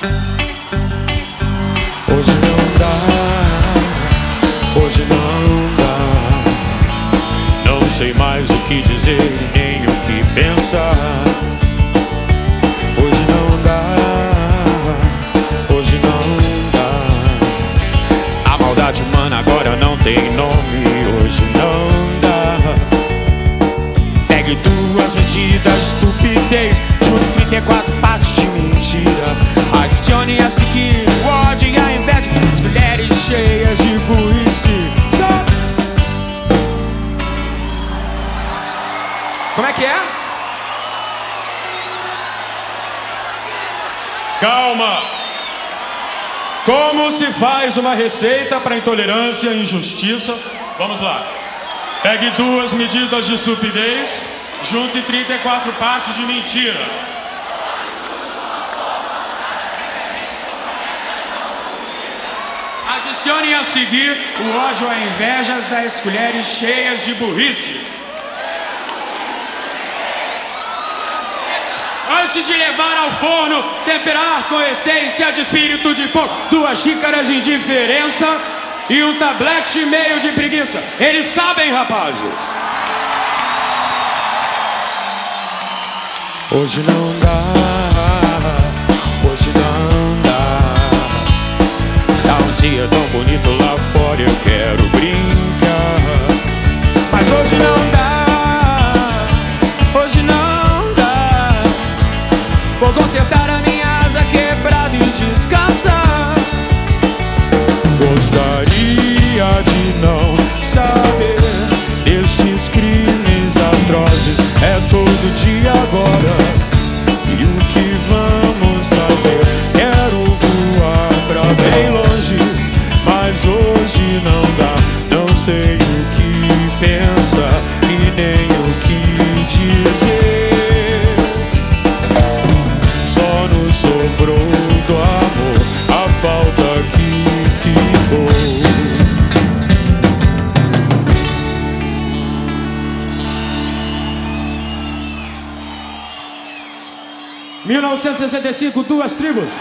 Hoje não dá, hoje não dá. Não sei mais o que dizer nem o que pensar. Hoje não dá, hoje não dá. A maldade humana agora não tem nome. Hoje não dá. Pegue duas medidas, estupidez. Junte 34 partes de mentira. Adicione a seguir o ódio e a inveja. As mulheres cheias de burrice. Stop! Como é que é? Calma! Como se faz uma receita para intolerância e injustiça? Vamos lá. Pegue duas medidas de estupidez, junte 34 passos de mentira. Adicione a seguir o ódio a invejas das mulheres cheias de burrice. Antes de levar ao forno, temperar com essência de espírito de porco, duas xícaras de indiferença e um tablete meio de preguiça. Eles sabem, rapazes. Hoje não dá, Vou consertar a minha asa quebrada e descansar. Gostaria de não saber destes crimes atrozes. É todo dia agora. E o que vamos fazer? Quero voar pra bem longe, mas hoje não dá. Não sei falta que ficou. 1965, duas tribos.